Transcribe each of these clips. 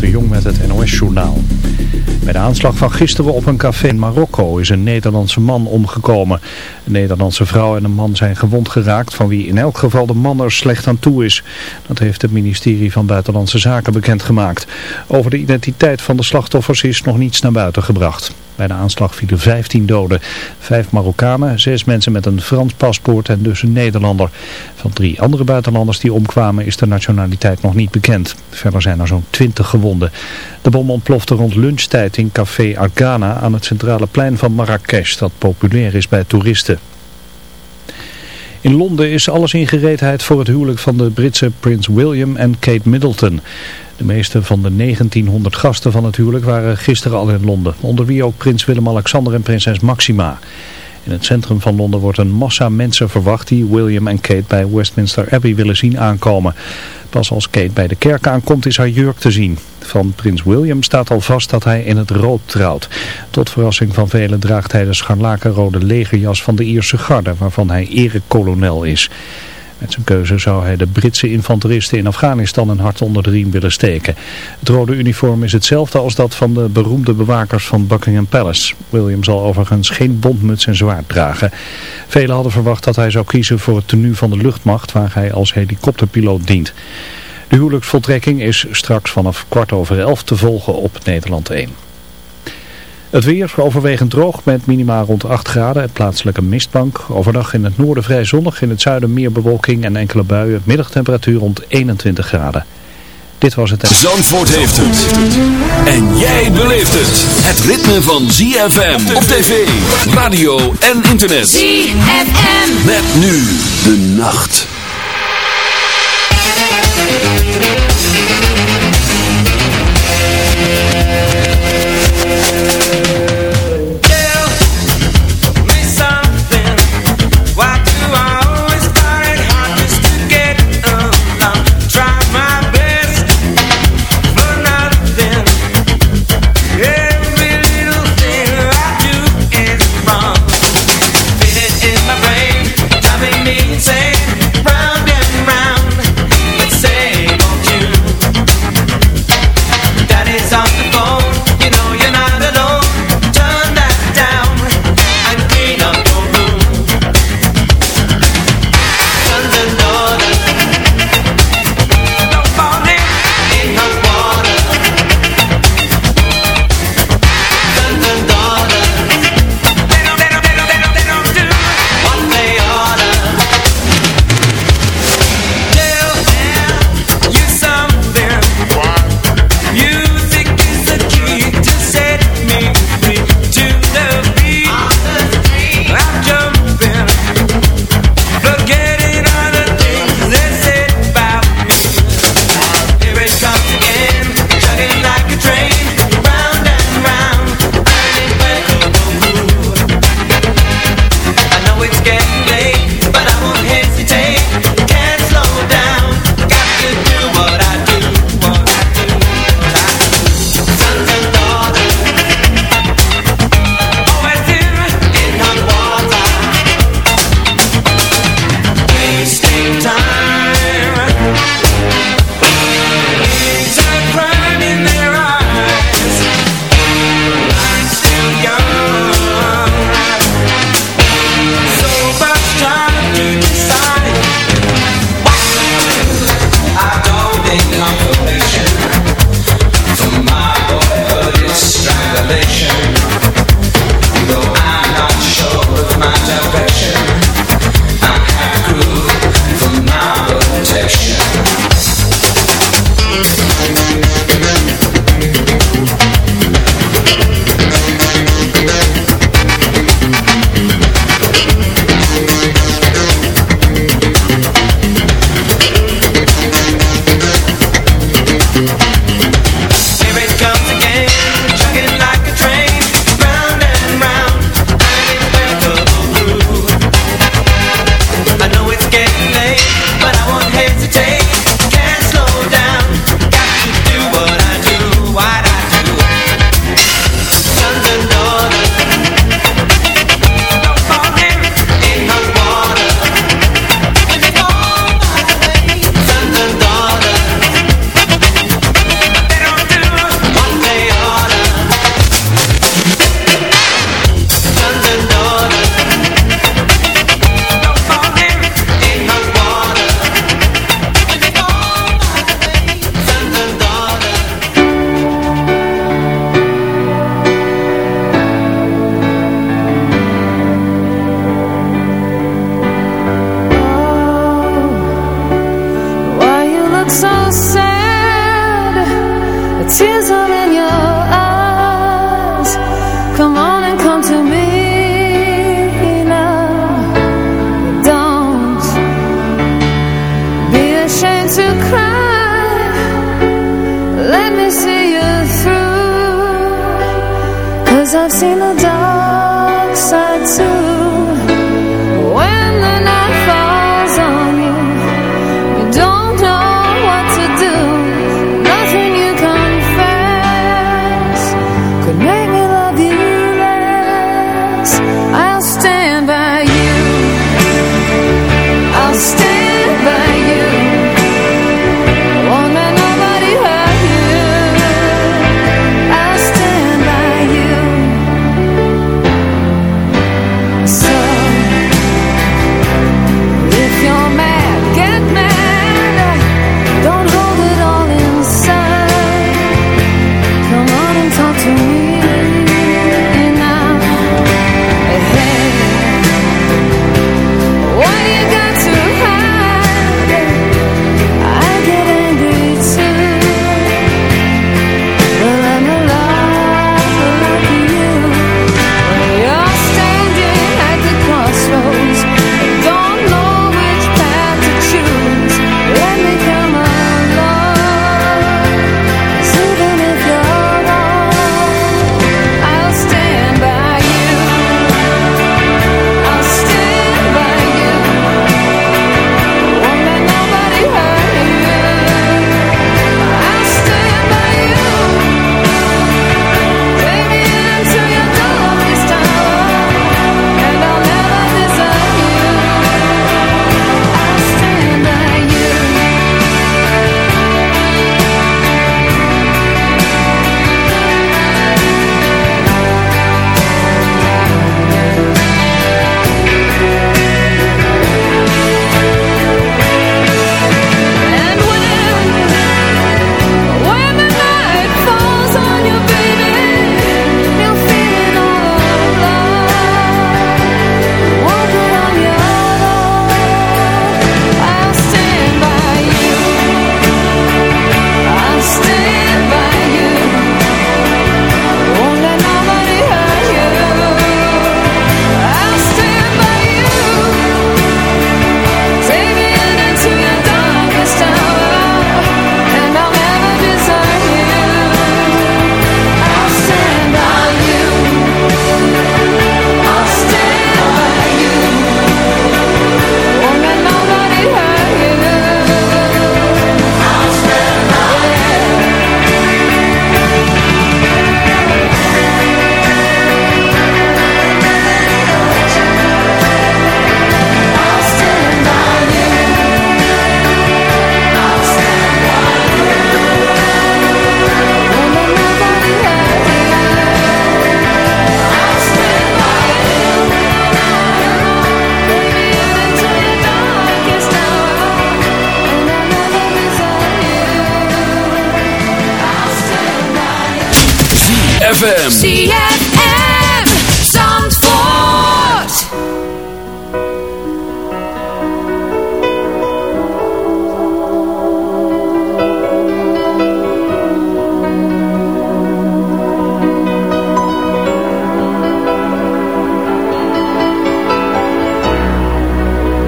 De Jong met het NOS-journaal. Bij de aanslag van gisteren op een café in Marokko is een Nederlandse man omgekomen. Een Nederlandse vrouw en een man zijn gewond geraakt van wie in elk geval de man er slecht aan toe is. Dat heeft het ministerie van Buitenlandse Zaken bekendgemaakt. Over de identiteit van de slachtoffers is nog niets naar buiten gebracht. Bij de aanslag vielen 15 doden. Vijf Marokkanen, zes mensen met een Frans paspoort en dus een Nederlander. Van drie andere buitenlanders die omkwamen is de nationaliteit nog niet bekend. Verder zijn er zo'n 20 gewonden. De bom ontplofte rond lunchtijd in café Argana aan het centrale plein van Marrakesh dat populair is bij toeristen. In Londen is alles in gereedheid voor het huwelijk van de Britse prins William en Kate Middleton. De meeste van de 1900 gasten van het huwelijk waren gisteren al in Londen, onder wie ook prins Willem-Alexander en prinses Maxima. In het centrum van Londen wordt een massa mensen verwacht die William en Kate bij Westminster Abbey willen zien aankomen. Pas als Kate bij de kerk aankomt is haar jurk te zien. Van prins William staat al vast dat hij in het rood trouwt. Tot verrassing van velen draagt hij de scharlakenrode legerjas van de Ierse garde, waarvan hij erekolonel is. Met zijn keuze zou hij de Britse infanteristen in Afghanistan een hart onder de riem willen steken. Het rode uniform is hetzelfde als dat van de beroemde bewakers van Buckingham Palace. William zal overigens geen bondmuts en zwaard dragen. Velen hadden verwacht dat hij zou kiezen voor het tenue van de luchtmacht waar hij als helikopterpiloot dient. De huwelijksvoltrekking is straks vanaf kwart over elf te volgen op Nederland 1. Het weer overwegend droog met minima rond 8 graden en plaatselijke mistbank. Overdag in het noorden vrij zonnig, in het zuiden meer bewolking en enkele buien. Middagtemperatuur rond 21 graden. Dit was het... Zandvoort heeft het. En jij beleeft het. Het ritme van ZFM op tv, radio en internet. ZFM. Met nu de nacht. I've seen the dark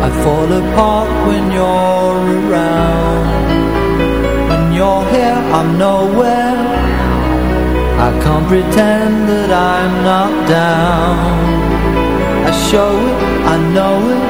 I fall apart when you're around. When you're here I'm nowhere. I can't pretend that I'm not down. I show it, I know it.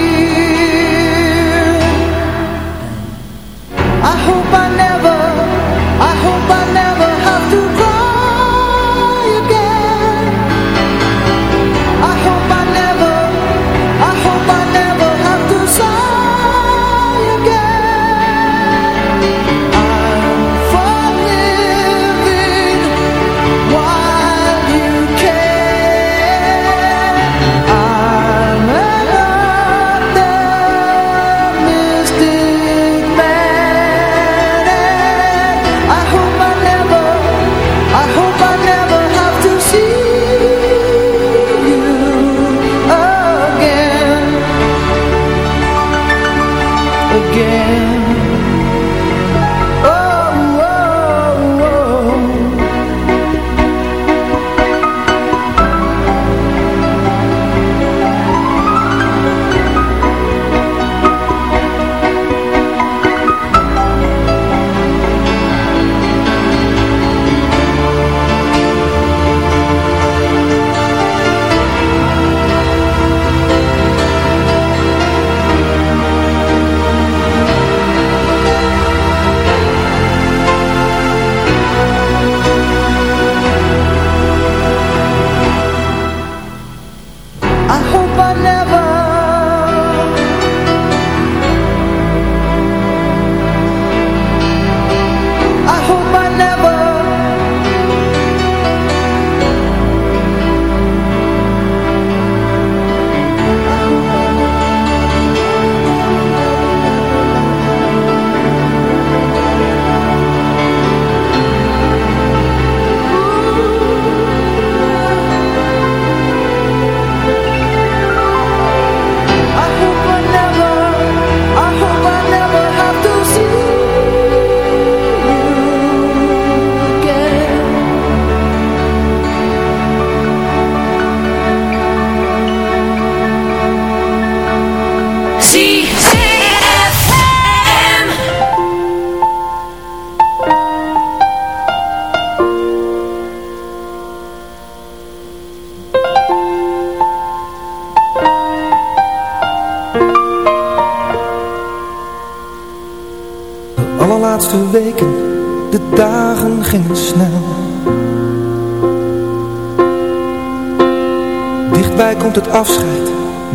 komt het afscheid,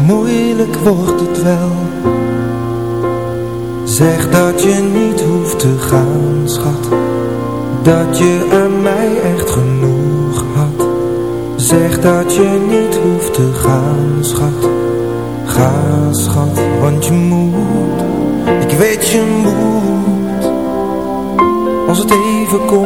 moeilijk wordt het wel. Zeg dat je niet hoeft te gaan, schat. Dat je aan mij echt genoeg had. Zeg dat je niet hoeft te gaan, schat. Ga, schat, want je moet. Ik weet je moet. Als het even komt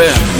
Yeah.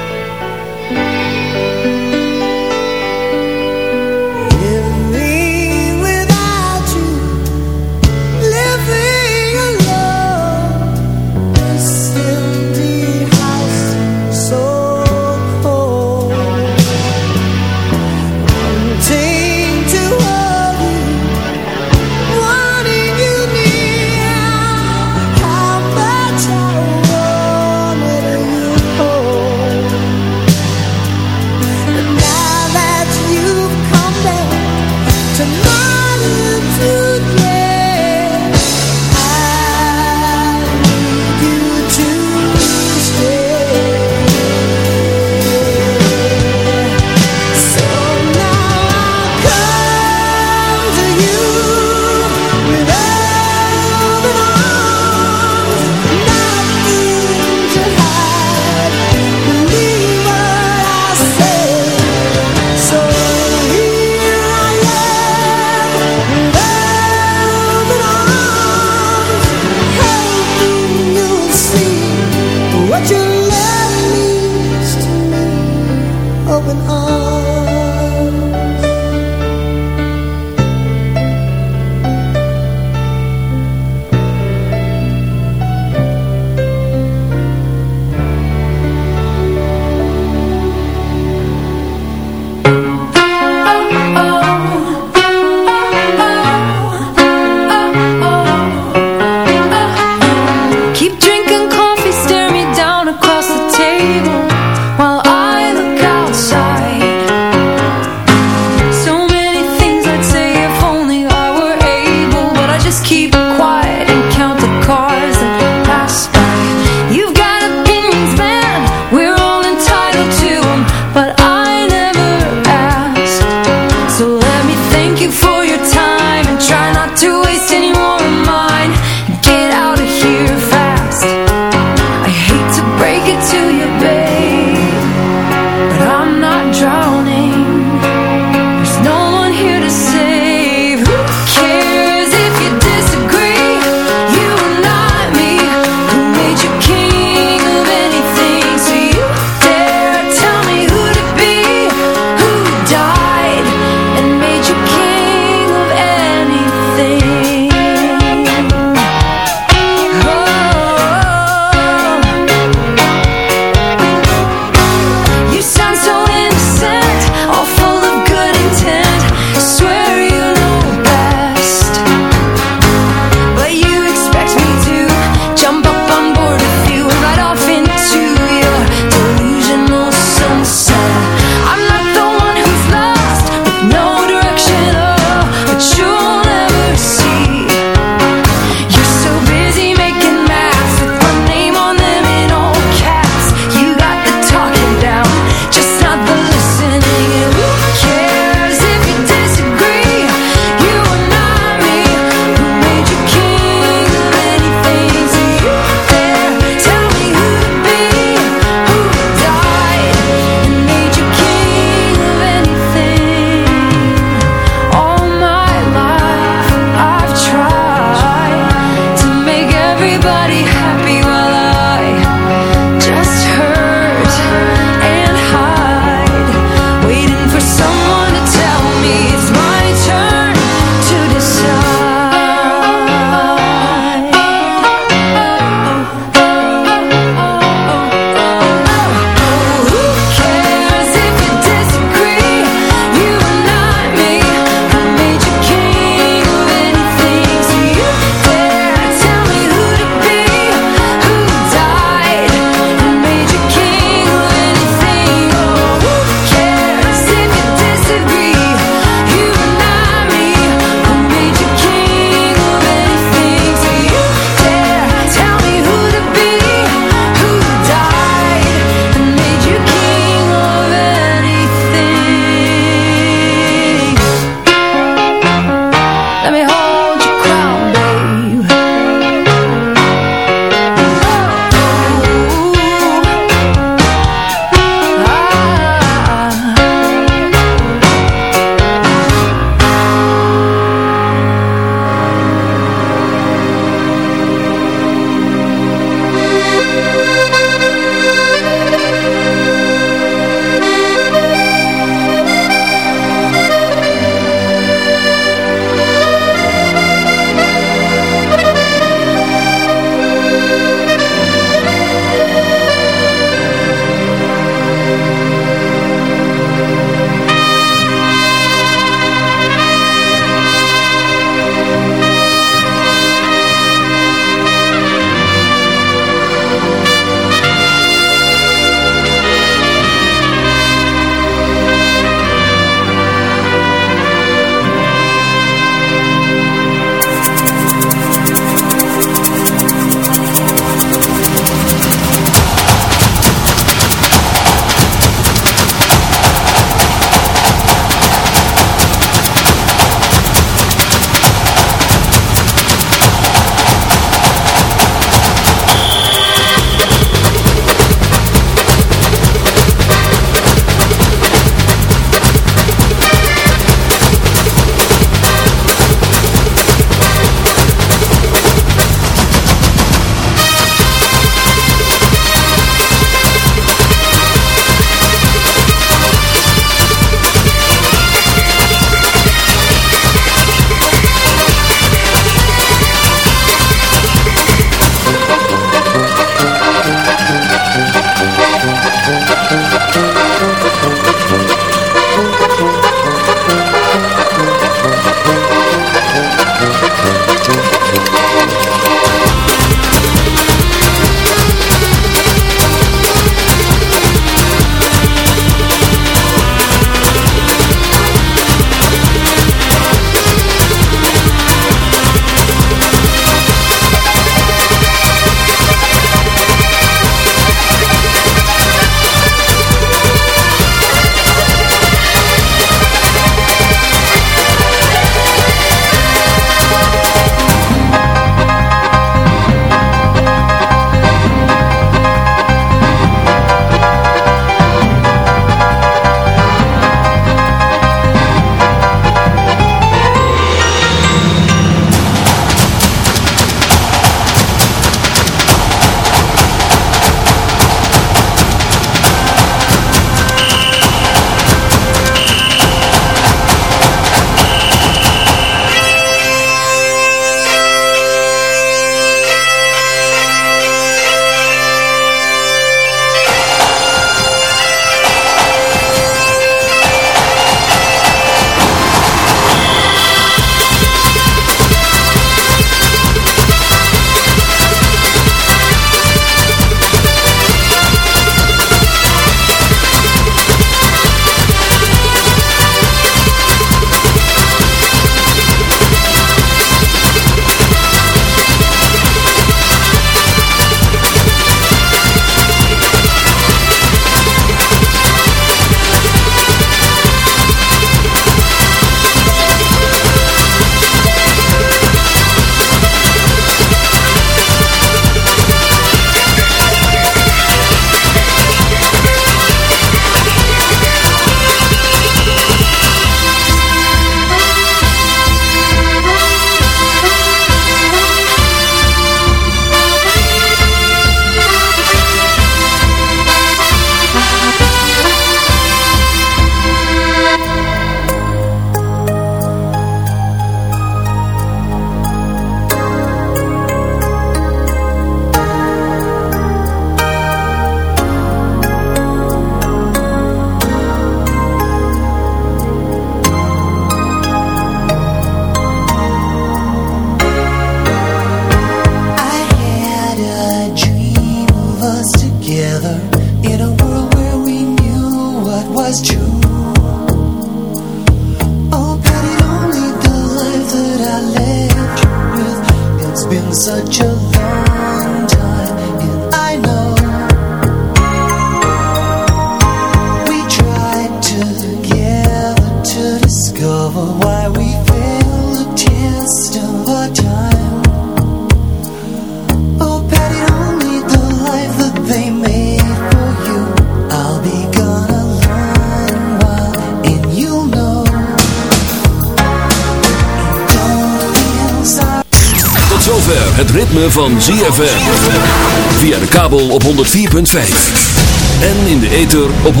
op 106.9.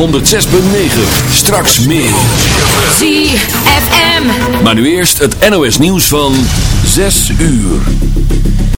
Straks meer. ZFM. Maar nu eerst het NOS nieuws van 6 uur.